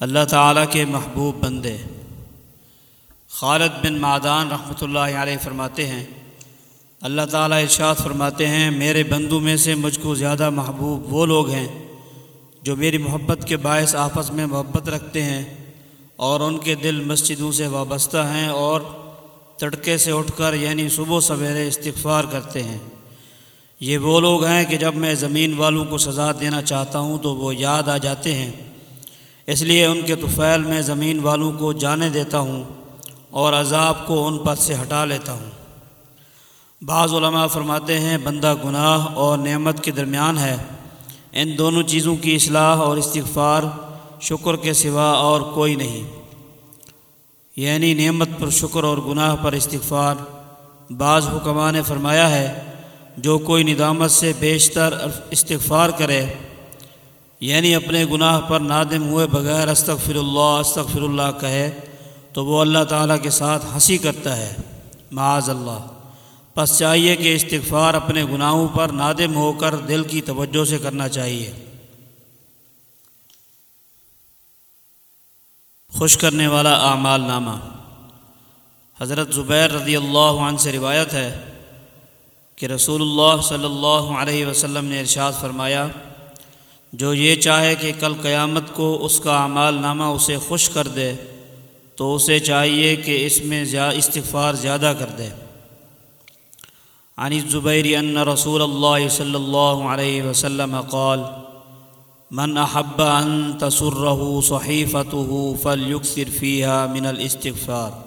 اللہ تعالیٰ کے محبوب بندے۔ خالد بن معدان رحمۃ اللہ علیہ فرماتے ہیں، اللہ تعالیٰ ارشاد فرماتے ہیں، میرے بندو میں سے مجھ کو زیادہ محبوب وہ لوگ ہیں جو میری محبت کے باعث آپس میں محبت رکھتے ہیں اور ان کے دل مسجدوں سے وابستہ ہیں اور تڑکے سے اٹھ کر یعنی صبح سویرے استغفار کرتے ہیں۔ یہ وہ لوگ ہیں کہ جب میں زمین والوں کو سزا دینا چاہتا ہوں تو وہ یاد آ جاتے ہیں۔ اس لیے ان کے طفیل میں زمین والوں کو جانے دیتا ہوں اور عذاب کو ان پر سے ہٹا لیتا ہوں۔ بعض علماء فرماتے ہیں، بندہ گناہ اور نعمت کے درمیان ہے۔ ان دونوں چیزوں کی اصلاح اور استغفار شکر کے سوا اور کوئی نہیں۔ یعنی نعمت پر شکر اور گناہ پر استغفار۔ بعض حکمہ نے فرمایا ہے، جو کوئی ندامت سے بیشتر استغفار کرے یعنی اپنے گناہ پر نادم ہوئے بغیر استغفر اللہ استغفر اللہ کہے، تو وہ اللہ تعالیٰ کے ساتھ ہنسی کرتا ہے۔ معاذ اللہ۔ پس چاہیے کہ استغفار اپنے گناہوں پر نادم ہو کر دل کی توجہ سے کرنا چاہیے۔ خوش کرنے والا اعمال نامہ۔ حضرت زبیر رضی اللہ عنہ سے روایت ہے کہ رسول اللہ صلی اللہ علیہ وسلم نے ارشاد فرمایا جو یہ چاہے کہ کل قیامت کو اس کا اعمال نامہ اسے خوش کر دے، تو اسے چاہیے کہ اس میں استغفار زیادہ کر دے۔ عن الزبیر ان رسول اللہ صلی اللہ علیہ وسلم قال، من احب ان تسره صحیفته فلیکثر فیها من الاستغفار.